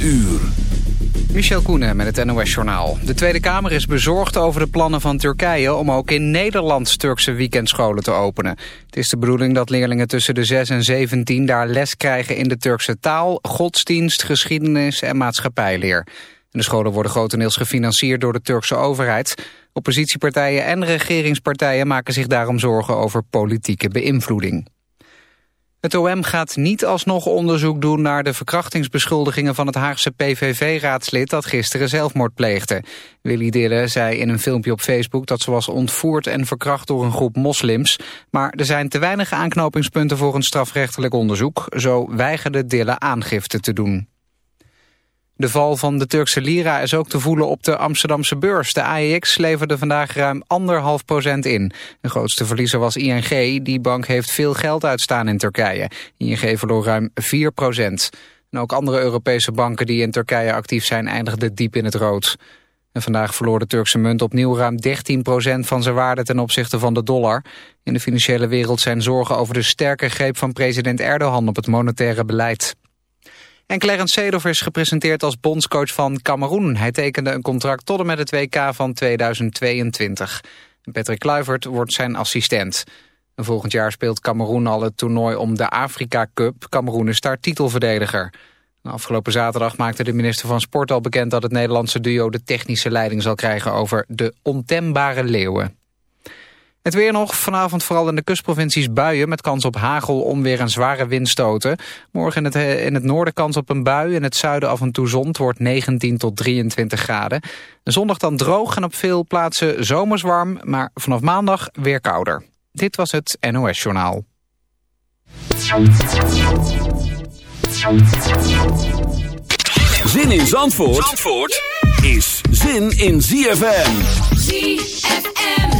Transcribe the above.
uur. Michel Koenen met het NOS-journaal. De Tweede Kamer is bezorgd over de plannen van Turkije... om ook in Nederland Turkse weekendscholen te openen. Het is de bedoeling dat leerlingen tussen de 6 en 17 daar les krijgen in de Turkse taal... godsdienst, geschiedenis en maatschappijleer. De scholen worden grotendeels gefinancierd door de Turkse overheid. Oppositiepartijen en regeringspartijen maken zich daarom zorgen over politieke beïnvloeding. Het OM gaat niet alsnog onderzoek doen naar de verkrachtingsbeschuldigingen van het Haagse PVV-raadslid dat gisteren zelfmoord pleegde. Willy Dille zei in een filmpje op Facebook dat ze was ontvoerd en verkracht door een groep moslims. Maar er zijn te weinig aanknopingspunten voor een strafrechtelijk onderzoek. Zo weigerde Dille aangifte te doen. De val van de Turkse lira is ook te voelen op de Amsterdamse beurs. De AEX leverde vandaag ruim anderhalf procent in. De grootste verliezer was ING. Die bank heeft veel geld uitstaan in Turkije. ING verloor ruim 4 procent. En ook andere Europese banken die in Turkije actief zijn... eindigden diep in het rood. En vandaag verloor de Turkse munt opnieuw ruim 13% van zijn waarde ten opzichte van de dollar. In de financiële wereld zijn zorgen over de sterke greep van president Erdogan op het monetaire beleid. En Clarence Seedorf is gepresenteerd als bondscoach van Cameroen. Hij tekende een contract tot en met het WK van 2022. Patrick Kluivert wordt zijn assistent. volgend jaar speelt Cameroen al het toernooi om de Afrika Cup. Cameroen is daar titelverdediger. Afgelopen zaterdag maakte de minister van Sport al bekend... dat het Nederlandse duo de technische leiding zal krijgen... over de ontembare leeuwen. Het weer nog, vanavond vooral in de kustprovincies buien... met kans op hagel, onweer en zware windstoten. Morgen in het, eh, in het noorden kans op een bui, in het zuiden af en toe zon. Het wordt 19 tot 23 graden. Zondag dan droog en op veel plaatsen zomers warm... maar vanaf maandag weer kouder. Dit was het NOS Journaal. Zin in Zandvoort, Zandvoort? is zin in ZFM. ZFM.